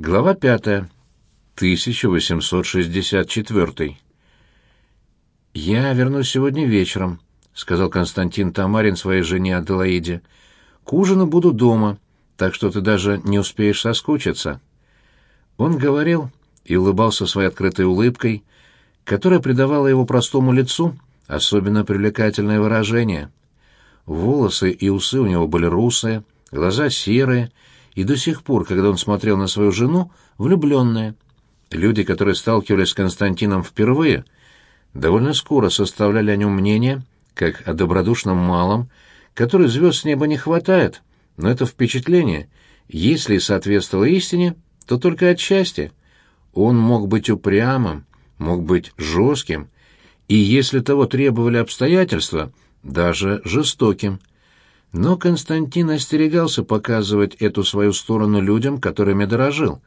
Глава пятая. 1864. «Я вернусь сегодня вечером», — сказал Константин Тамарин своей жене Аделаиде. «К ужину буду дома, так что ты даже не успеешь соскучиться». Он говорил и улыбался своей открытой улыбкой, которая придавала его простому лицу особенно привлекательное выражение. Волосы и усы у него были русые, глаза серые, и до сих пор, когда он смотрел на свою жену, влюбленные. Люди, которые сталкивались с Константином впервые, довольно скоро составляли о нем мнение, как о добродушном малом, который звезд с неба не хватает, но это впечатление, если соответствовало истине, то только отчасти. Он мог быть упрямым, мог быть жестким, и, если того требовали обстоятельства, даже жестоким. Но Константин остерегался показывать эту свою сторону людям, которыми дорожил.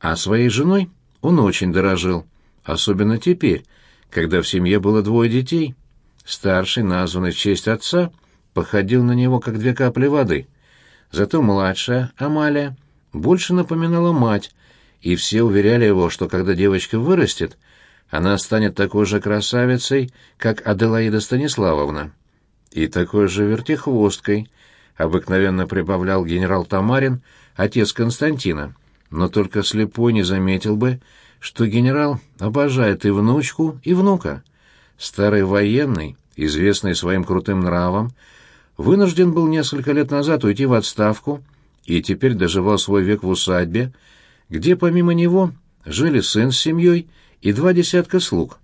А своей женой он очень дорожил, особенно теперь, когда в семье было двое детей. Старший, названный в честь отца, походил на него, как две капли воды. Зато младшая, Амалия, больше напоминала мать, и все уверяли его, что когда девочка вырастет, она станет такой же красавицей, как Аделаида Станиславовна и такой же вертихвосткой, обыкновенно прибавлял генерал Тамарин, отец Константина, но только слепой не заметил бы, что генерал обожает и внучку, и внука. Старый военный, известный своим крутым нравом, вынужден был несколько лет назад уйти в отставку и теперь доживал свой век в усадьбе, где помимо него жили сын с семьей и два десятка слуг.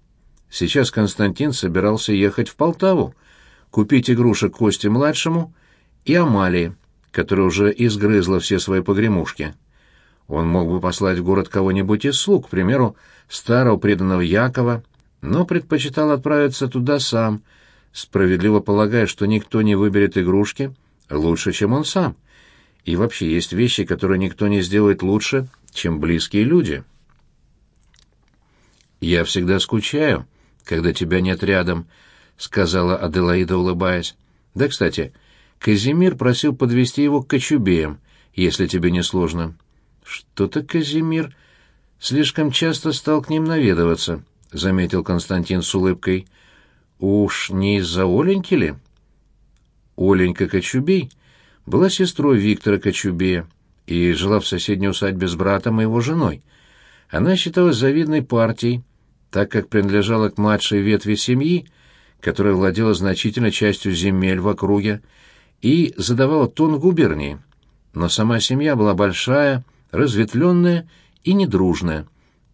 Сейчас Константин собирался ехать в Полтаву, купить игрушек Косте-младшему и Амалии, которая уже изгрызла все свои погремушки. Он мог бы послать в город кого-нибудь из слуг, к примеру, старого преданного Якова, но предпочитал отправиться туда сам, справедливо полагая, что никто не выберет игрушки лучше, чем он сам. И вообще есть вещи, которые никто не сделает лучше, чем близкие люди. «Я всегда скучаю, когда тебя нет рядом», сказала Аделаида, улыбаясь. Да, кстати, Казимир просил подвести его к Кочубеям, если тебе не сложно. Что-то Казимир слишком часто стал к ним наведываться, заметил Константин с улыбкой. Уж не из-за Оленьки ли? Оленька Кочубей была сестрой Виктора Кочубея и жила в соседней усадьбе с братом и его женой. Она считалась завидной партией, так как принадлежала к младшей ветви семьи, которая владела значительной частью земель в округе и задавала тон губернии. Но сама семья была большая, разветвленная и недружная,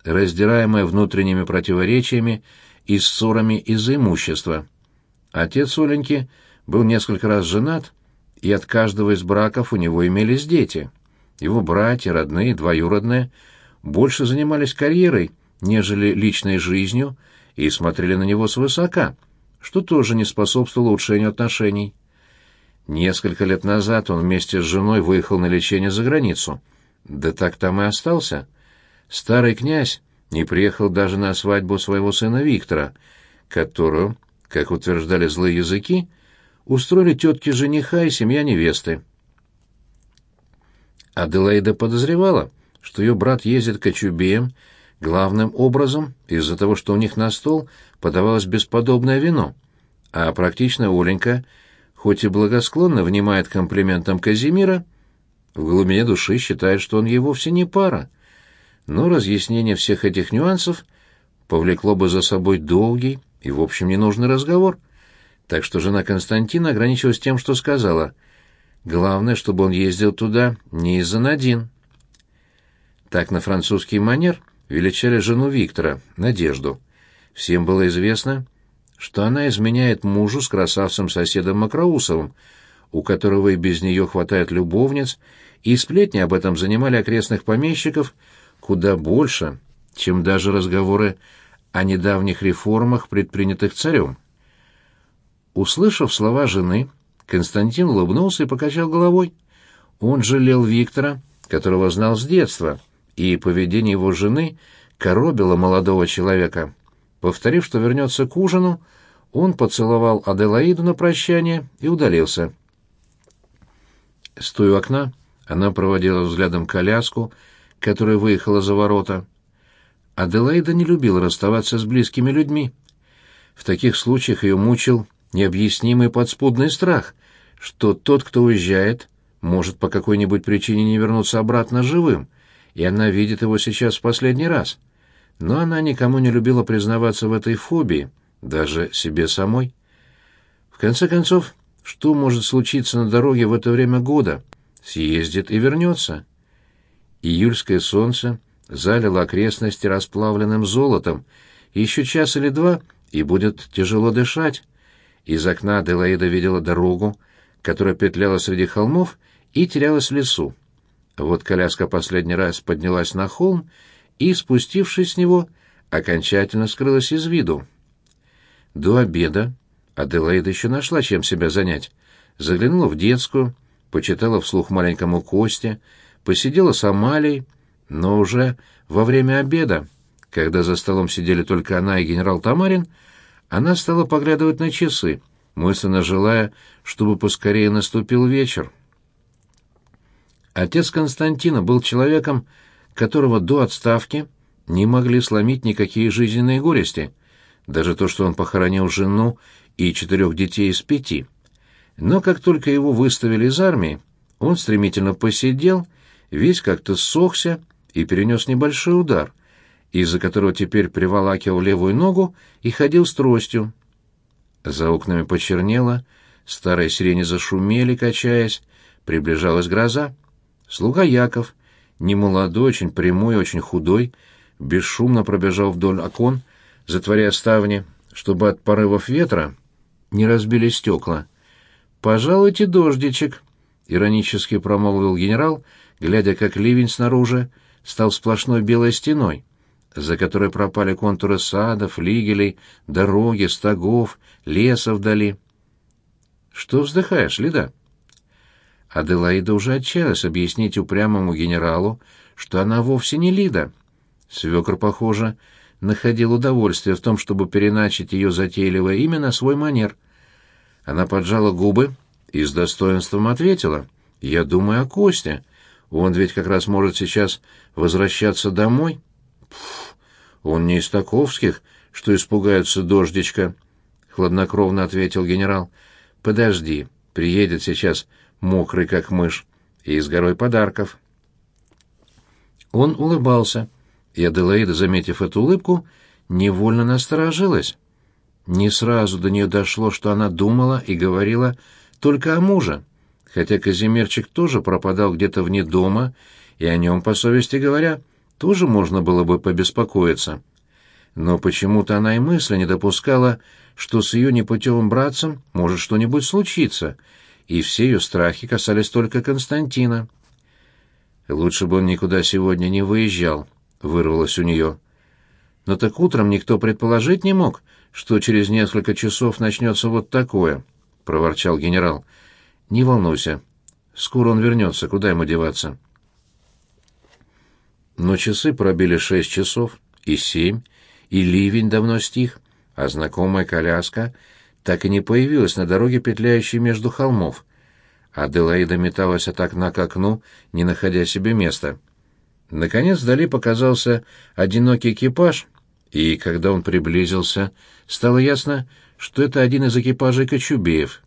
раздираемая внутренними противоречиями и ссорами из-за имущества. Отец Оленьки был несколько раз женат, и от каждого из браков у него имелись дети. Его братья, родные, двоюродные, больше занимались карьерой, нежели личной жизнью, и смотрели на него свысока, что тоже не способствовало улучшению отношений. Несколько лет назад он вместе с женой выехал на лечение за границу. Да так там и остался. Старый князь не приехал даже на свадьбу своего сына Виктора, которую, как утверждали злые языки, устроили тетки жениха и семья невесты. Аделаида подозревала, что ее брат ездит к Очубеям главным образом из-за того, что у них на стол подавалось бесподобное вино, а практичная Оленька, хоть и благосклонно внимает комплиментам Казимира, в глубине души считает, что он ей вовсе не пара. Но разъяснение всех этих нюансов повлекло бы за собой долгий и, в общем, ненужный разговор. Так что жена Константина ограничилась тем, что сказала «Главное, чтобы он ездил туда не из-за Надин». Так на французский манер – величали жену Виктора, Надежду. Всем было известно, что она изменяет мужу с красавцем-соседом Макроусовым, у которого и без нее хватает любовниц, и сплетни об этом занимали окрестных помещиков куда больше, чем даже разговоры о недавних реформах, предпринятых царем. Услышав слова жены, Константин улыбнулся и покачал головой. Он жалел Виктора, которого знал с детства — и поведение его жены коробило молодого человека. Повторив, что вернется к ужину, он поцеловал Аделаиду на прощание и удалился. Стоя у окна, она проводила взглядом коляску, которая выехала за ворота. Аделаида не любила расставаться с близкими людьми. В таких случаях ее мучил необъяснимый подспудный страх, что тот, кто уезжает, может по какой-нибудь причине не вернуться обратно живым, и она видит его сейчас в последний раз. Но она никому не любила признаваться в этой фобии, даже себе самой. В конце концов, что может случиться на дороге в это время года? Съездит и вернется. Июльское солнце залило окрестности расплавленным золотом. Еще час или два, и будет тяжело дышать. Из окна Аделаида видела дорогу, которая петляла среди холмов и терялась в лесу. Вот коляска последний раз поднялась на холм и, спустившись с него, окончательно скрылась из виду. До обеда Аделаида еще нашла, чем себя занять. Заглянула в детскую, почитала вслух маленькому Косте, посидела с Амалией, но уже во время обеда, когда за столом сидели только она и генерал Тамарин, она стала поглядывать на часы, мысленно желая, чтобы поскорее наступил вечер. Отец Константина был человеком, которого до отставки не могли сломить никакие жизненные горести, даже то, что он похоронил жену и четырех детей из пяти. Но как только его выставили из армии, он стремительно посидел, весь как-то ссохся и перенес небольшой удар, из-за которого теперь приволакивал левую ногу и ходил с тростью. За окнами почернело, старые сирени зашумели, качаясь, приближалась гроза. Слуга Яков, немолодой, очень прямой, очень худой, бесшумно пробежал вдоль окон, затворяя ставни, чтобы от порывов ветра не разбили стекла. «Пожалуйте, дождичек», — иронически промолвил генерал, глядя, как ливень снаружи стал сплошной белой стеной, за которой пропали контуры садов, флигелей, дороги, стогов, леса вдали. «Что вздыхаешь, Лида?» Аделаида уже отчаялась объяснить упрямому генералу, что она вовсе не Лида. Свекр, похоже, находил удовольствие в том, чтобы переначить ее затейливое имя на свой манер. Она поджала губы и с достоинством ответила. «Я думаю о Косте. Он ведь как раз может сейчас возвращаться домой». «Пф, он не из таковских, что испугаются дождичка», — хладнокровно ответил генерал. «Подожди, приедет сейчас мокрый как мышь, и с горой подарков. Он улыбался, и Аделаида, заметив эту улыбку, невольно насторожилась. Не сразу до нее дошло, что она думала и говорила только о муже, хотя Казимирчик тоже пропадал где-то вне дома, и о нем, по совести говоря, тоже можно было бы побеспокоиться. Но почему-то она и мысли не допускала, что с ее непутевым братцем может что-нибудь случиться — и все ее страхи касались только Константина. «Лучше бы он никуда сегодня не выезжал», — вырвалось у нее. «Но так утром никто предположить не мог, что через несколько часов начнется вот такое», — проворчал генерал. «Не волнуйся. Скоро он вернется. Куда ему деваться?» Но часы пробили шесть часов, и семь, и ливень давно стих, а знакомая коляска так и не появилась на дороге, петляющей между холмов. Аделаида металась от окна к окну, не находя себе места. Наконец вдали показался одинокий экипаж, и, когда он приблизился, стало ясно, что это один из экипажей Кочубеев.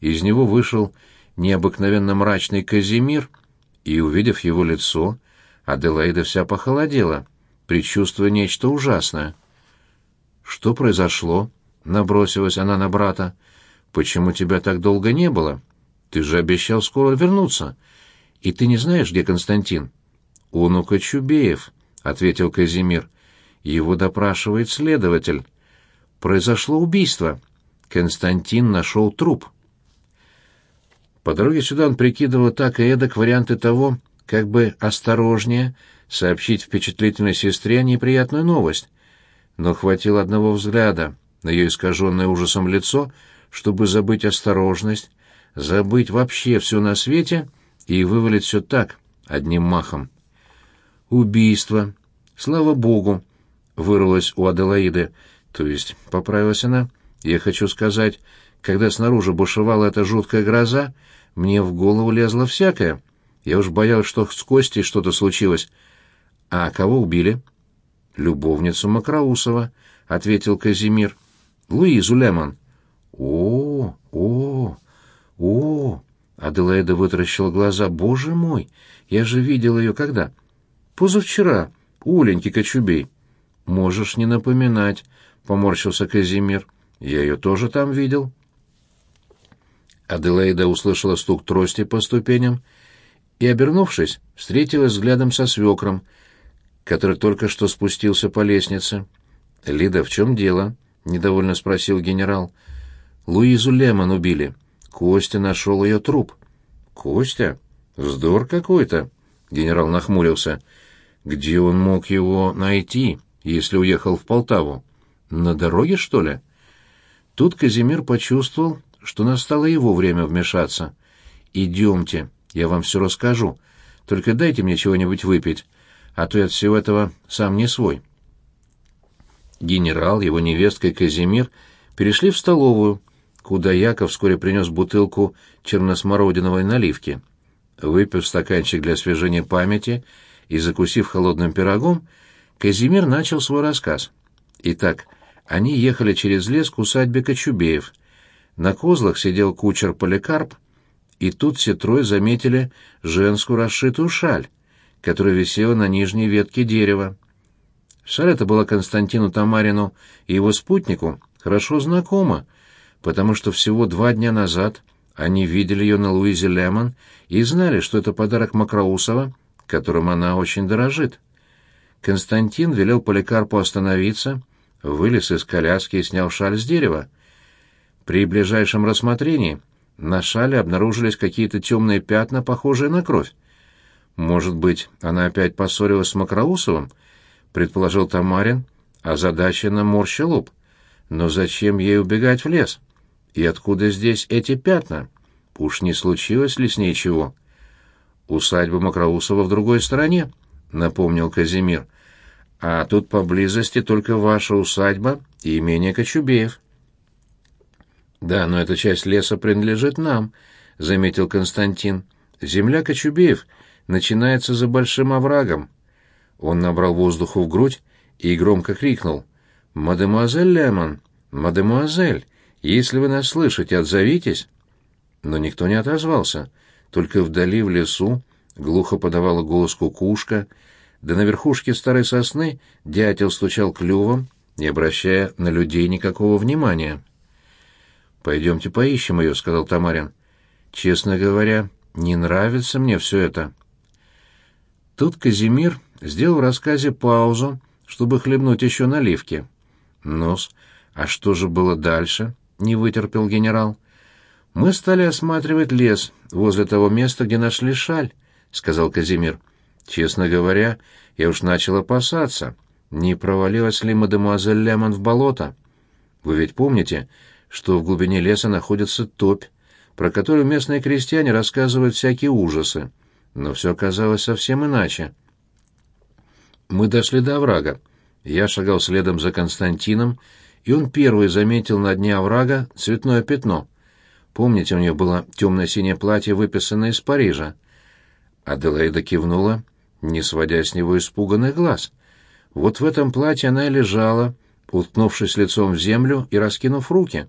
Из него вышел необыкновенно мрачный Казимир, и, увидев его лицо, Аделаида вся похолодела, предчувствуя нечто ужасное. «Что произошло?» — набросилась она на брата. «Почему тебя так долго не было? Ты же обещал скоро вернуться. И ты не знаешь, где Константин?» «Он у Кочубеев», — ответил Казимир. «Его допрашивает следователь. Произошло убийство. Константин нашел труп». По дороге сюда он прикидывал так и эдак варианты того, как бы осторожнее сообщить впечатлительной сестре неприятную новость. Но хватило одного взгляда на ее искаженное ужасом лицо, чтобы забыть осторожность, забыть вообще все на свете и вывалить все так, одним махом. «Убийство! Слава Богу!» — вырвалось у Аделаиды. То есть, поправилась она, я хочу сказать, когда снаружи бушевала эта жуткая гроза, мне в голову лезло всякое. Я уж боялась, что с Костей что-то случилось. А кого убили? Любовницу Макроусова, ответил Казимир. Луизу Лемон. О, о, о, Аделаида вытаращила глаза. Боже мой, я же видел ее когда? Позавчера, у Кочубей. Можешь не напоминать, поморщился Казимир. Я ее тоже там видел. Аделаида услышала стук трости по ступеням и, обернувшись, встретилась взглядом со свекром, который только что спустился по лестнице. «Лида, в чем дело?» — недовольно спросил генерал. «Луизу Лемон убили. Костя нашел ее труп». «Костя? Вздор какой-то!» — генерал нахмурился. «Где он мог его найти, если уехал в Полтаву? На дороге, что ли?» Тут Казимир почувствовал, что настало его время вмешаться. «Идемте, я вам все расскажу. Только дайте мне чего-нибудь выпить, а то я от всего этого сам не свой». Генерал, его невестка и Казимир перешли в столовую, куда Яков вскоре принес бутылку черносмородиновой наливки. Выпив стаканчик для освежения памяти и закусив холодным пирогом, Казимир начал свой рассказ. Итак, они ехали через лес к усадьбе Кочубеев. На козлах сидел кучер Поликарп, и тут все трое заметили женскую расшитую шаль, которая висела на нижней ветке дерева. Шаль эта была Константину Тамарину и его спутнику хорошо знакома, потому что всего два дня назад они видели ее на Луизе Лемон и знали, что это подарок Макроусова, которым она очень дорожит. Константин велел Поликарпу остановиться вылез из коляски и снял шаль с дерева. При ближайшем рассмотрении на шале обнаружились какие-то темные пятна, похожие на кровь. «Может быть, она опять поссорилась с Макроусовым?» — предположил Тамарин, а задача морща лоб. «Но зачем ей убегать в лес? И откуда здесь эти пятна? Уж не случилось ли с ней чего?» «Усадьба Макроусова в другой стороне», — напомнил Казимир. — а тут поблизости только ваша усадьба и имение Кочубеев. Да, но эта часть леса принадлежит нам, заметил Константин. Земля Кочубеев начинается за большим оврагом. Он набрал воздуху в грудь и громко крикнул: "Мадемуазель Лемон, мадемуазель, если вы нас слышите, отзовитесь". Но никто не отозвался, только вдали в лесу глухо подавала голос кукушка, да на верхушке старой сосны дятел стучал клювом, не обращая на людей никакого внимания. «Пойдемте поищем ее», — сказал Тамарин. «Честно говоря, не нравится мне все это». Тут Казимир сделал в рассказе паузу, чтобы хлебнуть еще наливки. «Нос, а что же было дальше?» — не вытерпел генерал. «Мы стали осматривать лес возле того места, где нашли шаль», — сказал Казимир. Честно говоря, я уж начал опасаться, не провалилась ли мадемуазель Лемон в болото. Вы ведь помните, что в глубине леса находится топь, про которую местные крестьяне рассказывают всякие ужасы. Но все оказалось совсем иначе. Мы дошли до оврага. Я шагал следом за Константином, и он первый заметил на дне оврага цветное пятно. Помните, у нее было темно-синее платье, выписанное из Парижа? Аделаида кивнула не сводя с него испуганных глаз. Вот в этом платье она и лежала, уткнувшись лицом в землю и раскинув руки.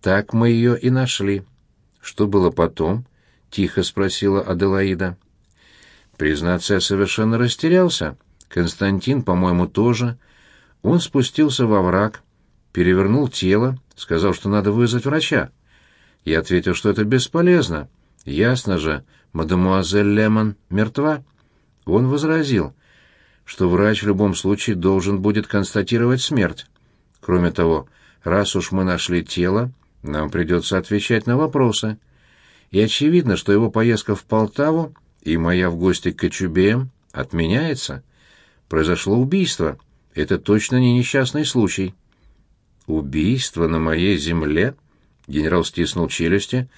Так мы ее и нашли. Что было потом? тихо спросила Аделаида. Признаться, я совершенно растерялся. Константин, по-моему, тоже. Он спустился во враг, перевернул тело, сказал, что надо вызвать врача. Я ответил, что это бесполезно. Ясно же, мадемуазель Лемон мертва. Он возразил, что врач в любом случае должен будет констатировать смерть. Кроме того, раз уж мы нашли тело, нам придется отвечать на вопросы. И очевидно, что его поездка в Полтаву и моя в гости к Кочубеям отменяется. Произошло убийство. Это точно не несчастный случай. Убийство на моей земле? Генерал стиснул челюсти.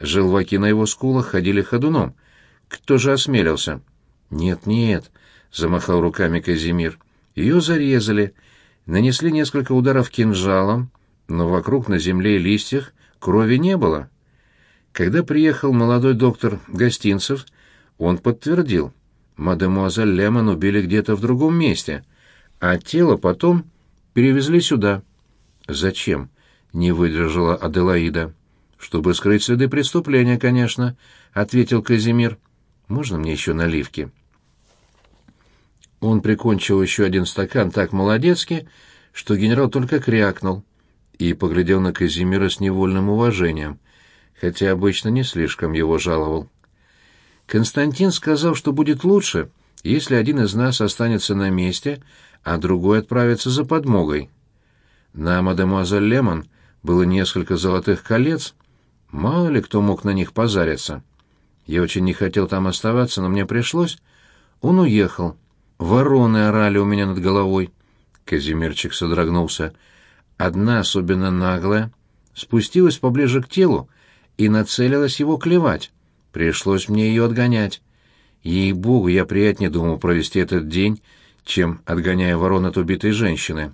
Желваки на его скулах ходили ходуном. Кто же осмелился? «Нет, нет», — замахал руками Казимир. «Ее зарезали, нанесли несколько ударов кинжалом, но вокруг на земле и листьях крови не было. Когда приехал молодой доктор Гостинцев, он подтвердил, мадемуазель Лемон убили где-то в другом месте, а тело потом перевезли сюда. Зачем? не выдержала Аделаида. Чтобы скрыть следы преступления, конечно, ответил Казимир. Можно мне еще наливки? Он прикончил еще один стакан так молодецки, что генерал только крякнул и поглядел на Казимира с невольным уважением, хотя обычно не слишком его жаловал. Константин сказал, что будет лучше, если один из нас останется на месте, а другой отправится за подмогой. На мадемуазель Лемон было несколько золотых колец, мало ли кто мог на них позариться. Я очень не хотел там оставаться, но мне пришлось. Он уехал. Вороны орали у меня над головой. Казимирчик содрогнулся. Одна, особенно наглая, спустилась поближе к телу и нацелилась его клевать. Пришлось мне ее отгонять. Ей-богу, я приятнее думал провести этот день, чем отгоняя ворон от убитой женщины.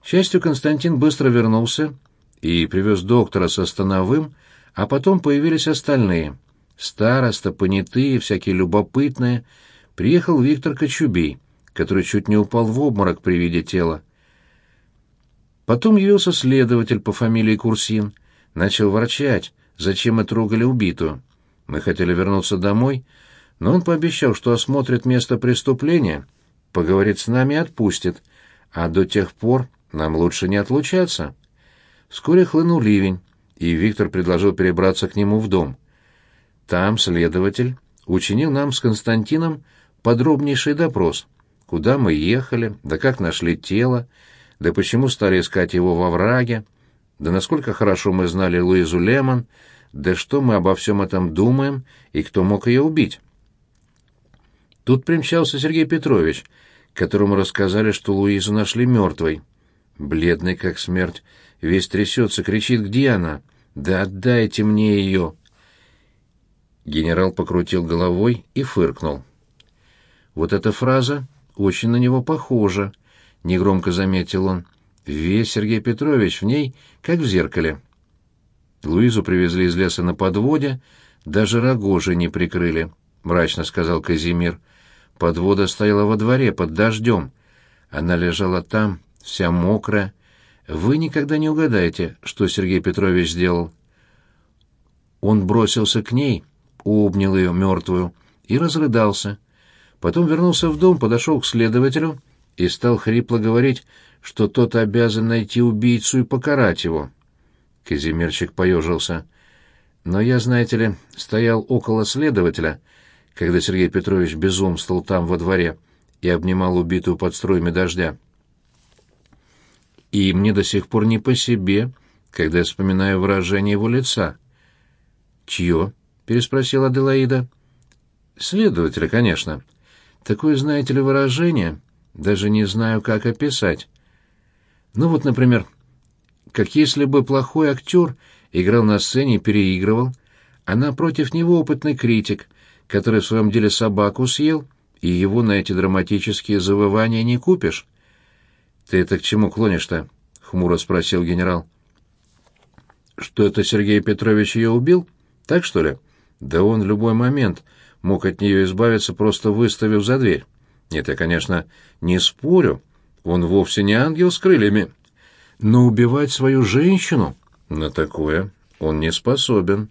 К счастью, Константин быстро вернулся и привез доктора со становым, а потом появились остальные. Староста, понятые, всякие любопытные. Приехал Виктор Кочубей, который чуть не упал в обморок при виде тела. Потом явился следователь по фамилии Курсин, начал ворчать, зачем мы трогали убитую. Мы хотели вернуться домой, но он пообещал, что осмотрит место преступления, поговорит с нами и отпустит, а до тех пор нам лучше не отлучаться. Вскоре хлынул ливень, и Виктор предложил перебраться к нему в дом. Там следователь учинил нам с Константином подробнейший допрос, куда мы ехали, да как нашли тело, да почему стали искать его во враге, да насколько хорошо мы знали Луизу Лемон, да что мы обо всем этом думаем и кто мог ее убить. Тут примчался Сергей Петрович, которому рассказали, что Луизу нашли мертвой. Бледный как смерть, весь трясется, кричит, где она? Да отдайте мне ее!» Генерал покрутил головой и фыркнул. «Вот эта фраза очень на него похожа», — негромко заметил он. «Весь Сергей Петрович в ней, как в зеркале». Луизу привезли из леса на подводе, даже рогожи не прикрыли, — мрачно сказал Казимир. Подвода стояла во дворе под дождем. Она лежала там, вся мокрая. Вы никогда не угадаете, что Сергей Петрович сделал. Он бросился к ней, обнял ее мертвую и разрыдался. Потом вернулся в дом, подошел к следователю и стал хрипло говорить, что тот обязан найти убийцу и покарать его. Казимирчик поежился. Но я, знаете ли, стоял около следователя, когда Сергей Петрович безумствовал там во дворе и обнимал убитую под струями дождя. И мне до сих пор не по себе, когда я вспоминаю выражение его лица. «Чье?» — переспросила Аделаида. «Следователя, конечно. Такое, знаете ли, выражение, даже не знаю, как описать. Ну вот, например, как если бы плохой актер играл на сцене и переигрывал, а напротив него опытный критик, который в своем деле собаку съел, и его на эти драматические завывания не купишь. «Ты это к чему клонишь-то?» — хмуро спросил генерал. «Что это Сергей Петрович ее убил? Так что ли?» Да он в любой момент мог от нее избавиться, просто выставив за дверь. Нет, я, конечно, не спорю, он вовсе не ангел с крыльями. Но убивать свою женщину на такое он не способен.